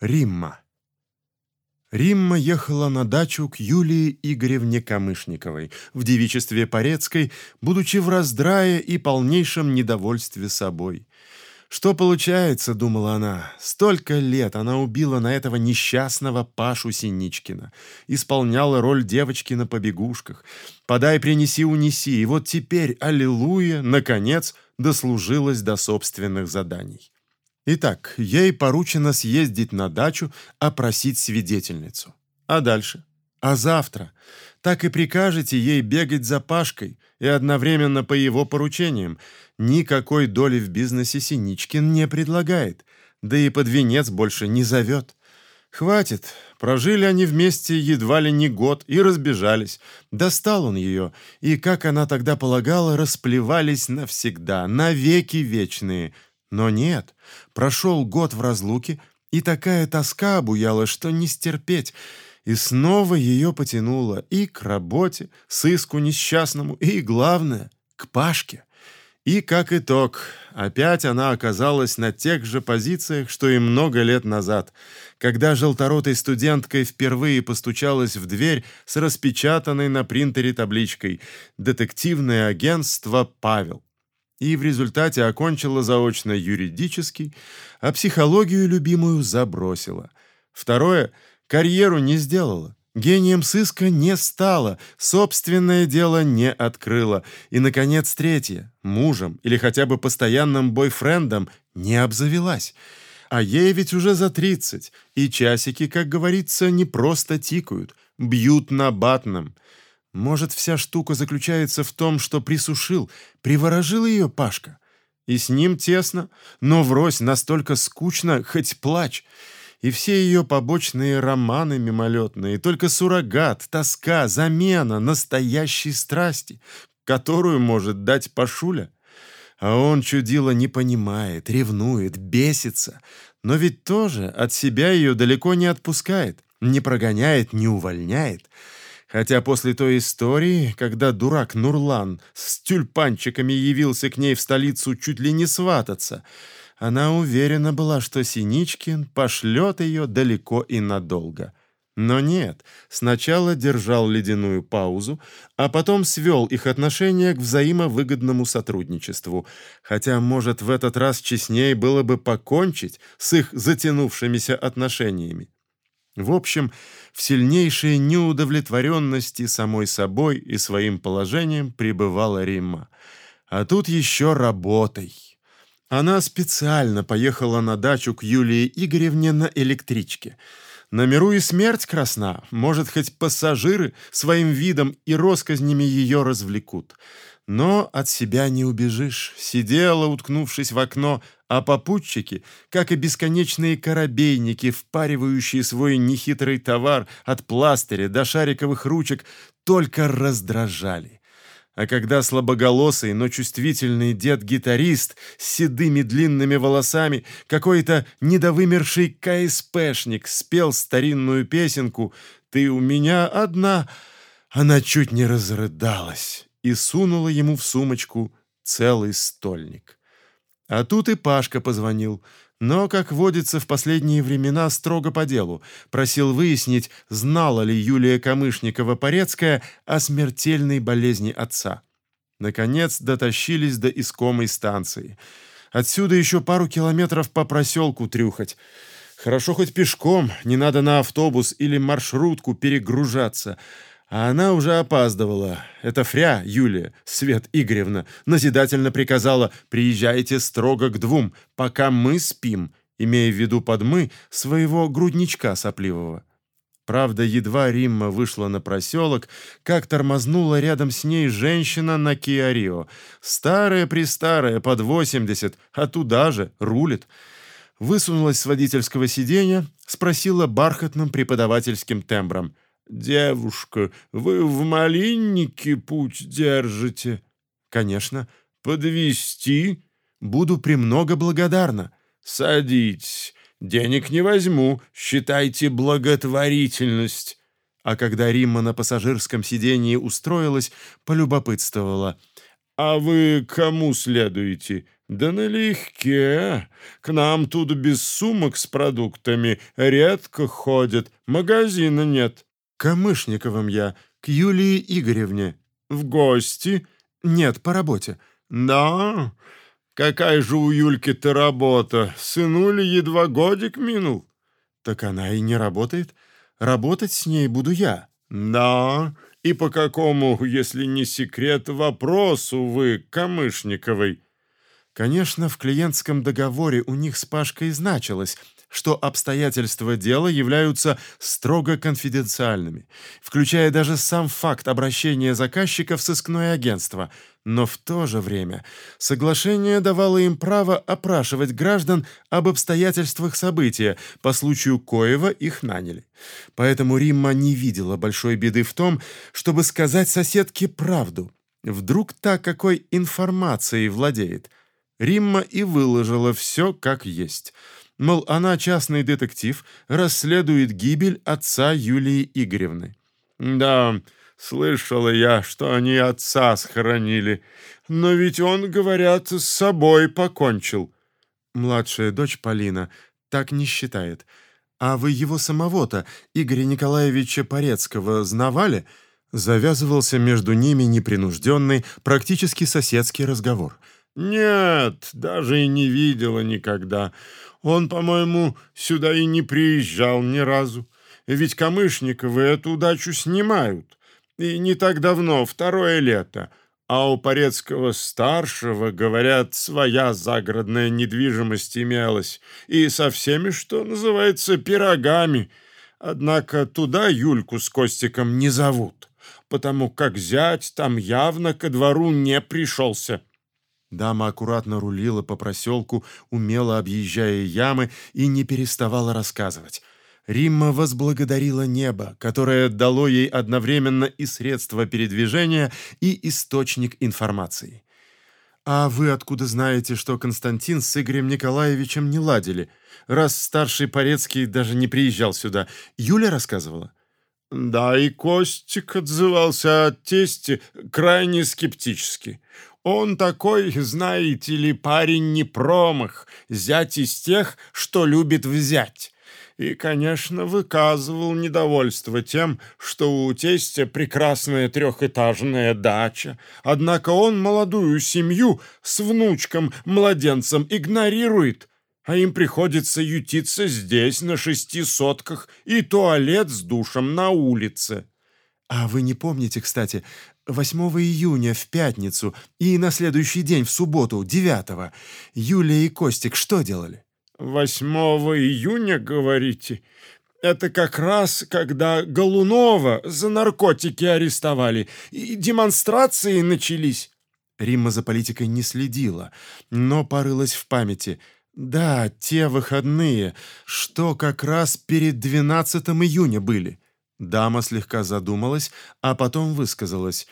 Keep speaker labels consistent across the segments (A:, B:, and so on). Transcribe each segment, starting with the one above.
A: Римма. Римма ехала на дачу к Юлии Игоревне Камышниковой в девичестве Порецкой, будучи в раздрае и полнейшем недовольстве собой. «Что получается?» — думала она. «Столько лет она убила на этого несчастного Пашу Синичкина, исполняла роль девочки на побегушках. Подай, принеси, унеси, и вот теперь, аллилуйя, наконец, дослужилась до собственных заданий». Итак, ей поручено съездить на дачу, опросить свидетельницу. А дальше? А завтра? Так и прикажете ей бегать за Пашкой и одновременно по его поручениям. Никакой доли в бизнесе Синичкин не предлагает, да и под венец больше не зовет. Хватит, прожили они вместе едва ли не год и разбежались. Достал он ее, и, как она тогда полагала, расплевались навсегда, навеки вечные – но нет, прошел год в разлуке, и такая тоска обуяла, что не стерпеть, и снова ее потянуло и к работе, сыску несчастному, и, главное, к Пашке. И, как итог, опять она оказалась на тех же позициях, что и много лет назад, когда желторотой студенткой впервые постучалась в дверь с распечатанной на принтере табличкой «Детективное агентство Павел» и в результате окончила заочно юридический, а психологию любимую забросила. Второе — карьеру не сделала, гением сыска не стала, собственное дело не открыла. И, наконец, третье — мужем или хотя бы постоянным бойфрендом не обзавелась. А ей ведь уже за тридцать, и часики, как говорится, не просто тикают, бьют на батном — может, вся штука заключается в том, что присушил, приворожил ее Пашка. И с ним тесно, но врозь настолько скучно, хоть плачь. И все ее побочные романы мимолетные, только суррогат, тоска, замена настоящей страсти, которую может дать Пашуля. А он чудило не понимает, ревнует, бесится, но ведь тоже от себя ее далеко не отпускает, не прогоняет, не увольняет. Хотя после той истории, когда дурак Нурлан с тюльпанчиками явился к ней в столицу чуть ли не свататься, она уверена была, что Синичкин пошлет ее далеко и надолго. Но нет, сначала держал ледяную паузу, а потом свел их отношения к взаимовыгодному сотрудничеству, хотя, может, в этот раз честнее было бы покончить с их затянувшимися отношениями. В общем, в сильнейшей неудовлетворенности самой собой и своим положением пребывала Римма. А тут еще работой. Она специально поехала на дачу к Юлии Игоревне на электричке. На миру и смерть красна, может, хоть пассажиры своим видом и росказнями ее развлекут. Но от себя не убежишь. Сидела, уткнувшись в окно, а попутчики, как и бесконечные корабейники, впаривающие свой нехитрый товар от пластыря до шариковых ручек, только раздражали. А когда слабоголосый, но чувствительный дед-гитарист с седыми длинными волосами, какой-то недовымерший КСПшник спел старинную песенку «Ты у меня одна», она чуть не разрыдалась и сунула ему в сумочку целый стольник. А тут и Пашка позвонил, но, как водится в последние времена, строго по делу, просил выяснить, знала ли Юлия Камышникова-Порецкая о смертельной болезни отца. Наконец дотащились до искомой станции. Отсюда еще пару километров по проселку трюхать. Хорошо хоть пешком, не надо на автобус или маршрутку перегружаться — а она уже опаздывала. Это Фря, Юлия, Свет Игоревна, назидательно приказала «приезжайте строго к двум, пока мы спим», имея в виду под «мы» своего грудничка сопливого. Правда, едва Римма вышла на проселок, как тормознула рядом с ней женщина на Киарио. Старая-престарая, под восемьдесят, а туда же, рулит. Высунулась с водительского сиденья, спросила бархатным преподавательским тембром — «Девушка, вы в малиннике путь держите?» «Конечно. Подвести Буду премного благодарна». «Садитесь. Денег не возьму. Считайте благотворительность». А когда Римма на пассажирском сидении устроилась, полюбопытствовала. «А вы кому следуете?
B: «Да налегке. К нам тут без сумок с продуктами редко ходят, магазина нет».
A: «К Мышниковым я, к Юлии Игоревне».
B: «В гости?»
A: «Нет, по работе».
B: «Да? Какая же у Юльки-то работа? Сынули едва годик минул».
A: «Так она и не работает. Работать с ней буду я».
B: «Да? И по какому, если не секрет, вопросу вы, Камышниковой?»
A: Конечно, в клиентском договоре у них с Пашкой значилось, что обстоятельства дела являются строго конфиденциальными, включая даже сам факт обращения заказчика в сыскное агентство, но в то же время соглашение давало им право опрашивать граждан об обстоятельствах события, по случаю коего их наняли. Поэтому Римма не видела большой беды в том, чтобы сказать соседке правду. Вдруг та какой информацией владеет – Римма и выложила все как есть. Мол, она частный детектив, расследует гибель отца Юлии Игоревны.
B: «Да, слышала я, что они отца схоронили. Но ведь он, говорят, с собой покончил».
A: Младшая дочь Полина так не считает. А вы его самого-то, Игоря Николаевича Порецкого, знавали? Завязывался между ними непринужденный, практически соседский разговор –
B: «Нет, даже и не видела никогда. Он, по-моему, сюда и не приезжал ни разу. Ведь Камышниковы эту удачу снимают. И не так давно, второе лето. А у Порецкого-старшего, говорят, своя загородная недвижимость имелась. И со всеми, что называется, пирогами. Однако туда Юльку с Костиком не зовут, потому как зять там явно ко двору не пришелся».
A: Дама аккуратно рулила по проселку, умело объезжая ямы и не переставала рассказывать. Римма возблагодарила небо, которое дало ей одновременно и средства передвижения, и источник информации. «А вы откуда знаете, что Константин с Игорем Николаевичем не ладили? Раз старший Порецкий даже не приезжал сюда. Юля рассказывала?»
B: «Да, и Костик отзывался от тести крайне скептически. Он такой, знаете ли, парень не промах, зять из тех, что любит взять. И, конечно, выказывал недовольство тем, что у тестя прекрасная трехэтажная дача, однако он молодую семью с внучком-младенцем игнорирует, а им приходится ютиться здесь, на шести сотках, и туалет с душем на улице.
A: А вы не помните, кстати, 8 июня в пятницу и на следующий день в субботу, 9 Юлия и Костик что делали?
B: 8 июня, говорите? Это как раз, когда Голунова за наркотики арестовали и демонстрации начались.
A: Римма за политикой не следила, но порылась в памяти. Да, те выходные, что как раз перед 12 июня были. Дама слегка задумалась, а потом высказалась.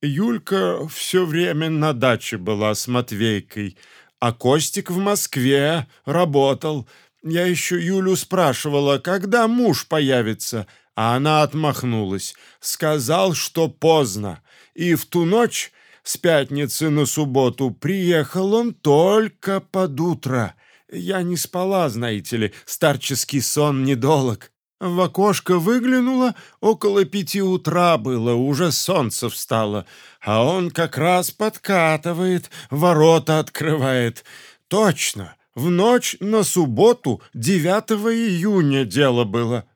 B: «Юлька все время на даче была с Матвейкой, а Костик в Москве работал. Я еще Юлю спрашивала, когда муж появится, а она отмахнулась. Сказал, что поздно. И в ту ночь, с пятницы на субботу, приехал он только под утро. Я не спала, знаете ли, старческий сон недолог. В окошко выглянула, около пяти утра было, уже солнце встало, а он как раз подкатывает, ворота открывает. Точно, в ночь на субботу, 9 июня дело было.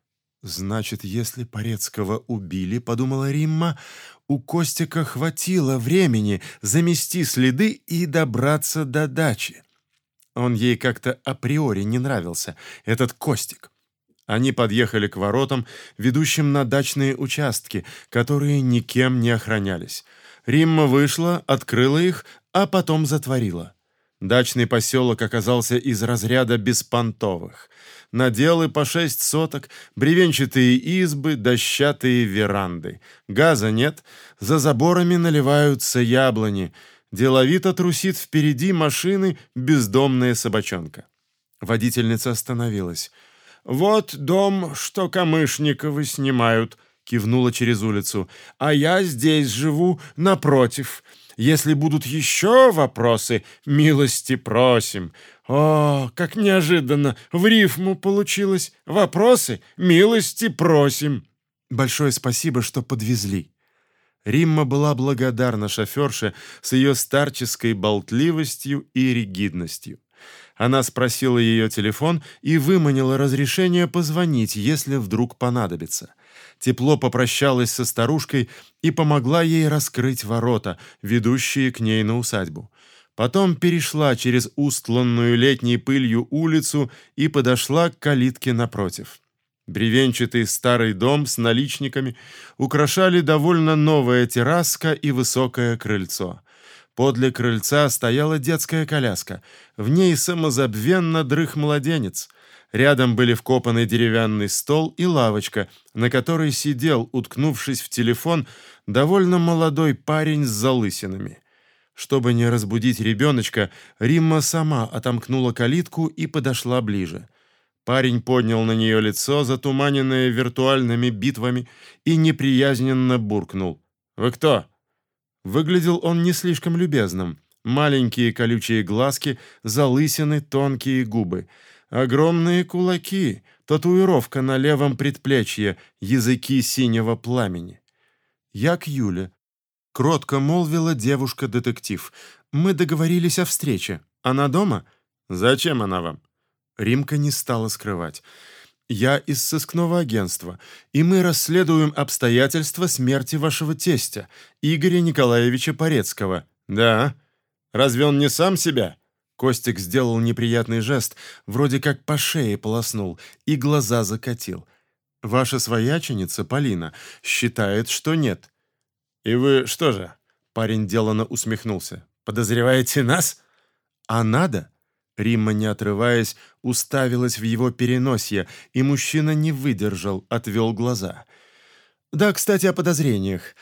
A: Значит, если Порецкого убили, подумала Римма, у Костика хватило времени замести следы и добраться до дачи. Он ей как-то априори не нравился, этот Костик. Они подъехали к воротам, ведущим на дачные участки, которые никем не охранялись. Римма вышла, открыла их, а потом затворила. Дачный поселок оказался из разряда беспонтовых. Наделы по шесть соток, бревенчатые избы, дощатые веранды. Газа нет, за заборами наливаются яблони. Деловито трусит впереди машины бездомная собачонка. Водительница остановилась. «Вот дом, что Камышниковы снимают», — кивнула через улицу. «А я здесь живу, напротив.
B: Если будут еще вопросы, милости просим. О, как неожиданно! В рифму получилось. Вопросы, милости просим.
A: Большое спасибо, что подвезли. Римма была благодарна шоферше с ее старческой болтливостью и ригидностью. Она спросила ее телефон и выманила разрешение позвонить, если вдруг понадобится. Тепло попрощалась со старушкой и помогла ей раскрыть ворота, ведущие к ней на усадьбу. Потом перешла через устланную летней пылью улицу и подошла к калитке напротив. Бревенчатый старый дом с наличниками украшали довольно новая терраска и высокое крыльцо. Подле крыльца стояла детская коляска. В ней самозабвенно дрых младенец. Рядом были вкопаны деревянный стол и лавочка, на которой сидел, уткнувшись в телефон, довольно молодой парень с залысинами. Чтобы не разбудить ребеночка, Римма сама отомкнула калитку и подошла ближе. Парень поднял на нее лицо, затуманенное виртуальными битвами, и неприязненно буркнул. «Вы кто?» Выглядел он не слишком любезным. Маленькие колючие глазки, залысины, тонкие губы. Огромные кулаки, татуировка на левом предплечье, языки синего пламени. «Я к Юле», — кротко молвила девушка-детектив. «Мы договорились о встрече. Она дома?»
B: «Зачем она вам?»
A: Римка не стала скрывать. «Я из сыскного агентства, и мы расследуем обстоятельства смерти вашего тестя, Игоря Николаевича Порецкого».
B: «Да? Разве он не сам себя?»
A: Костик сделал неприятный жест, вроде как по шее полоснул, и глаза закатил. «Ваша свояченица, Полина, считает, что нет».
B: «И вы что же?»
A: Парень делано усмехнулся.
B: «Подозреваете нас?»
A: «А надо?» Римма, не отрываясь, уставилась в его переносье, и мужчина не выдержал, отвел глаза. «Да, кстати, о подозрениях.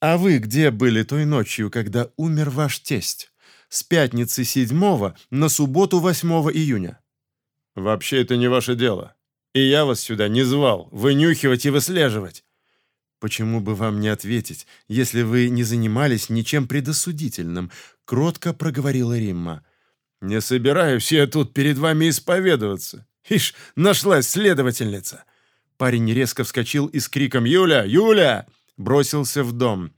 A: А вы где были той ночью, когда умер ваш тесть? С пятницы 7 на субботу 8 июня?»
B: «Вообще это не ваше дело. И я вас сюда не звал, вынюхивать и выслеживать».
A: «Почему бы вам не ответить, если вы не занимались ничем предосудительным?» — кротко проговорила Римма.
B: «Не собираюсь я тут перед вами исповедоваться. Ишь, нашлась следовательница!»
A: Парень резко вскочил и с криком «Юля! Юля!» бросился в дом.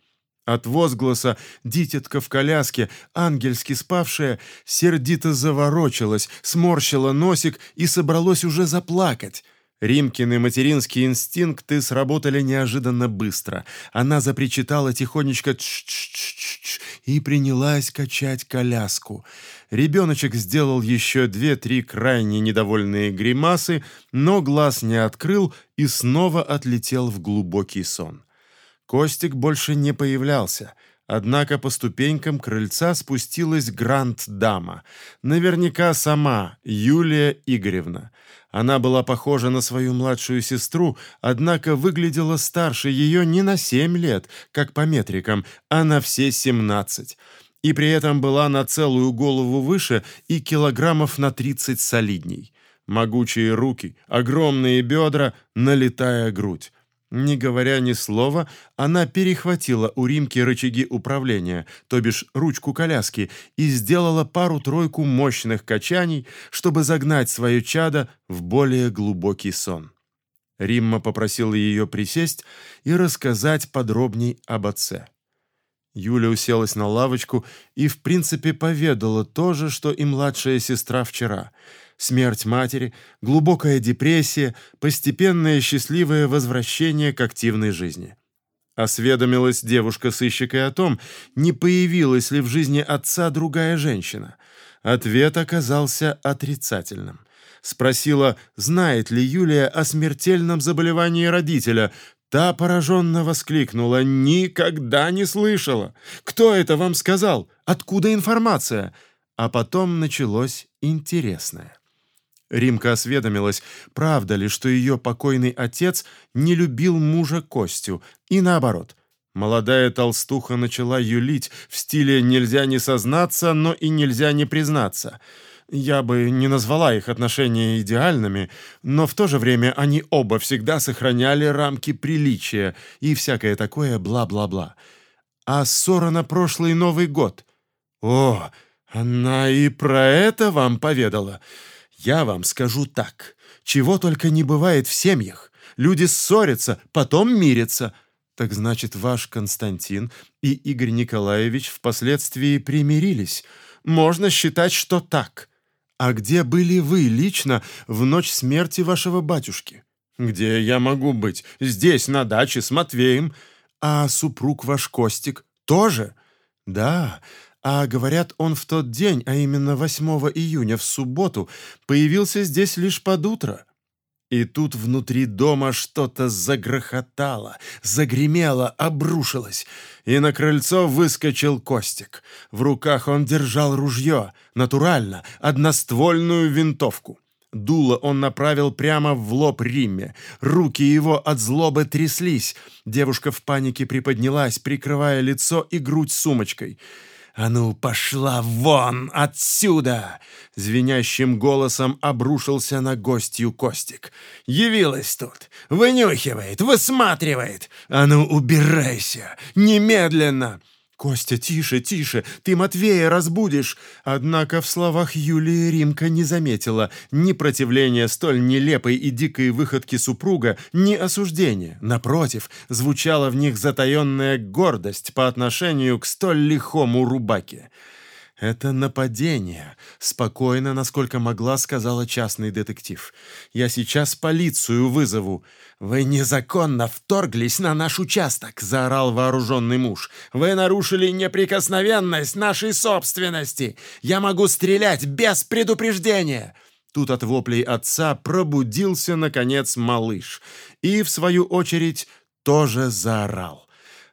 A: От возгласа дитятка в коляске, ангельски спавшая, сердито заворочилась, сморщила носик и собралось уже заплакать. Римкины материнские инстинкты сработали неожиданно быстро. Она запричитала тихонечко «Тш -тш -тш -тш» и принялась качать коляску. Ребеночек сделал еще две-три крайне недовольные гримасы, но глаз не открыл и снова отлетел в глубокий сон. Костик больше не появлялся — Однако по ступенькам крыльца спустилась гранд-дама. Наверняка сама Юлия Игоревна. Она была похожа на свою младшую сестру, однако выглядела старше ее не на семь лет, как по метрикам, а на все семнадцать. И при этом была на целую голову выше и килограммов на тридцать солидней. Могучие руки, огромные бедра, налитая грудь. Не говоря ни слова, она перехватила у Римки рычаги управления, то бишь ручку коляски, и сделала пару-тройку мощных качаний, чтобы загнать свое чадо в более глубокий сон. Римма попросила ее присесть и рассказать подробней об отце. Юля уселась на лавочку и, в принципе, поведала то же, что и младшая сестра вчера — смерть матери, глубокая депрессия, постепенное счастливое возвращение к активной жизни. Осведомилась девушка-сыщик и о том, не появилась ли в жизни отца другая женщина. Ответ оказался отрицательным. Спросила, знает ли Юлия о смертельном заболевании родителя. Та пораженно воскликнула, «Никогда не слышала! Кто это вам сказал? Откуда информация?» А потом началось интересное. Римка осведомилась, правда ли, что ее покойный отец не любил мужа Костю, и наоборот. Молодая толстуха начала юлить в стиле «нельзя не сознаться, но и нельзя не признаться». Я бы не назвала их отношения идеальными, но в то же время они оба всегда сохраняли рамки приличия и всякое такое бла-бла-бла. А ссора на прошлый Новый год? О, она и про это вам поведала. Я вам скажу так. Чего только не бывает в семьях. Люди ссорятся, потом мирятся. Так значит, ваш Константин и Игорь Николаевич впоследствии примирились. Можно считать, что так. А где были вы лично в ночь смерти вашего батюшки? Где я могу быть? Здесь, на даче, с Матвеем. А супруг ваш Костик тоже? Да, а говорят, он в тот день, а именно 8 июня, в субботу, появился здесь лишь под утро. И тут внутри дома что-то загрохотало, загремело, обрушилось, и на крыльцо выскочил Костик. В руках он держал ружье, натурально, одноствольную винтовку. Дуло он направил прямо в лоб Римме. Руки его от злобы тряслись. Девушка в панике приподнялась, прикрывая лицо и грудь сумочкой. «А ну, пошла вон отсюда!» Звенящим голосом обрушился на гостью Костик. «Явилась тут, вынюхивает, высматривает! А ну, убирайся! Немедленно!» «Костя, тише, тише, ты Матвея разбудишь!» Однако в словах Юлии Римка не заметила ни противления столь нелепой и дикой выходки супруга, ни осуждения. Напротив, звучала в них затаенная гордость по отношению к столь лихому рубаке. «Это нападение», — спокойно, насколько могла, сказала частный детектив. «Я сейчас полицию вызову». «Вы незаконно вторглись на наш участок», — заорал вооруженный муж. «Вы нарушили неприкосновенность нашей собственности. Я могу стрелять без предупреждения». Тут от воплей отца пробудился, наконец, малыш. И, в свою очередь, тоже заорал.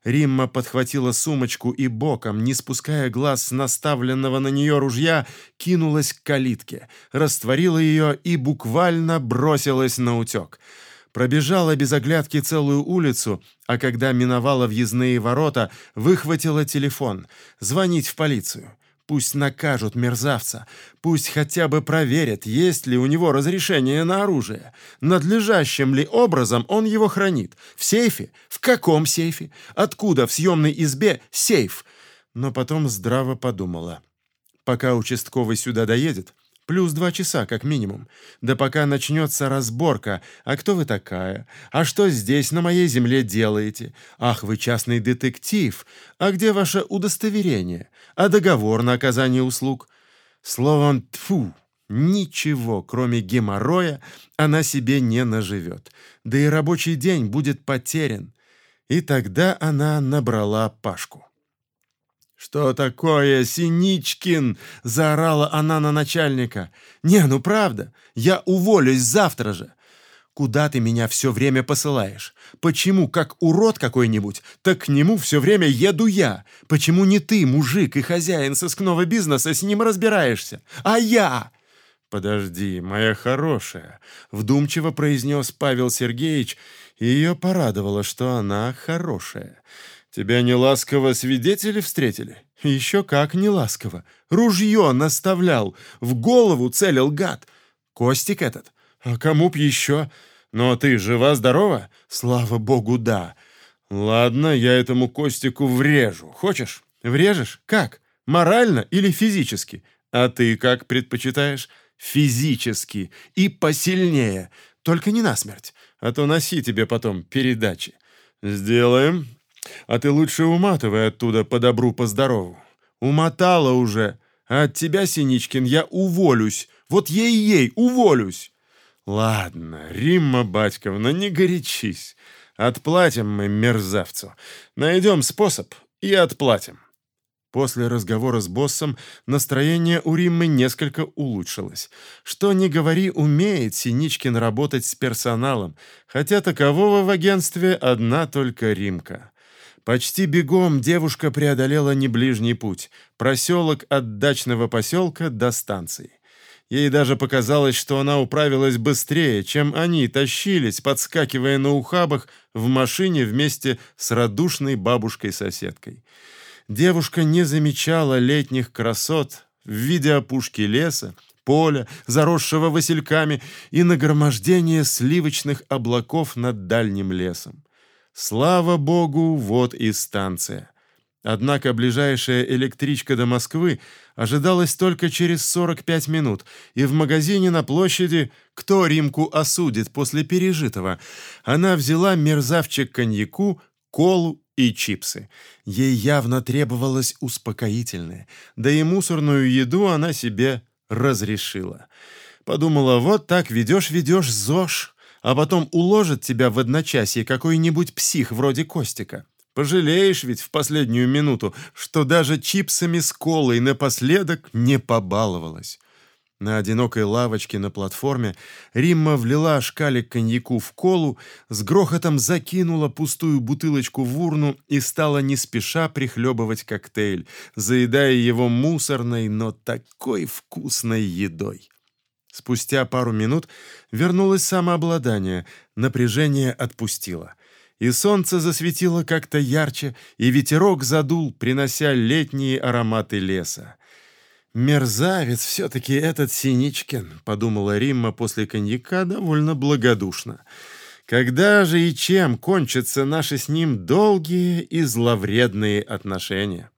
A: Римма подхватила сумочку и боком, не спуская глаз с наставленного на нее ружья, кинулась к калитке, растворила ее и буквально бросилась на утек. Пробежала без оглядки целую улицу, а когда миновала въездные ворота, выхватила телефон. Звонить в полицию. Пусть накажут мерзавца, пусть хотя бы проверят, есть ли у него разрешение на оружие, надлежащим ли образом он его хранит. В сейфе? В каком сейфе? Откуда в съемной избе сейф? Но потом здраво подумала. Пока участковый сюда доедет, Плюс два часа, как минимум. Да пока начнется разборка. А кто вы такая? А что здесь, на моей земле, делаете? Ах, вы частный детектив. А где ваше удостоверение? А договор на оказание услуг? Словом, тфу, ничего, кроме геморроя, она себе не наживет. Да и рабочий день будет потерян. И тогда она набрала Пашку. «Что такое, Синичкин?» — заорала она на начальника. «Не, ну правда, я уволюсь завтра же. Куда ты меня все время посылаешь? Почему, как урод какой-нибудь, так к нему все время еду я? Почему не ты, мужик и хозяин сыскного бизнеса, с ним разбираешься, а я?» «Подожди, моя хорошая», — вдумчиво произнес Павел Сергеевич, и ее порадовало, что она хорошая. Тебя неласково свидетели встретили? Еще как неласково. Ружье наставлял, в голову целил гад. Костик этот? А кому б еще? Но ты жива-здорова? Слава богу, да. Ладно, я этому Костику врежу. Хочешь? Врежешь? Как? Морально или физически? А ты как предпочитаешь? Физически. И посильнее. Только не насмерть. А то носи тебе потом передачи. Сделаем. А ты лучше уматывай оттуда по добру, по здорову. Умотала уже. А от тебя, Синичкин, я уволюсь. Вот ей-ей, уволюсь. Ладно, Римма Батьковна, не горячись. Отплатим мы мерзавцу. Найдем способ и отплатим. После разговора с боссом настроение у Риммы несколько улучшилось. Что ни говори, умеет Синичкин работать с персоналом, хотя такового в агентстве одна только Римка. Почти бегом девушка преодолела не ближний путь, проселок от дачного поселка до станции. Ей даже показалось, что она управилась быстрее, чем они тащились, подскакивая на ухабах в машине вместе с радушной бабушкой-соседкой. Девушка не замечала летних красот в виде опушки леса, поля, заросшего васильками, и нагромождения сливочных облаков над дальним лесом. Слава богу, вот и станция. Однако ближайшая электричка до Москвы ожидалась только через 45 минут, и в магазине на площади «Кто Римку осудит после пережитого?» она взяла мерзавчик коньяку, колу и чипсы. Ей явно требовалось успокоительное, да и мусорную еду она себе разрешила. Подумала, вот так ведешь-ведешь ЗОЖ, а потом уложит тебя в одночасье какой-нибудь псих вроде Костика. Пожалеешь ведь в последнюю минуту, что даже чипсами с колой напоследок не побаловалась. На одинокой лавочке на платформе Римма влила шкалик коньяку в колу, с грохотом закинула пустую бутылочку в урну и стала не спеша прихлебывать коктейль, заедая его мусорной, но такой вкусной едой. Спустя пару минут вернулось самообладание, напряжение отпустило и солнце засветило как-то ярче, и ветерок задул, принося летние ароматы леса. «Мерзавец все-таки этот Синичкин», — подумала Римма после коньяка довольно благодушно. «Когда же и чем кончатся наши с ним долгие и зловредные отношения?»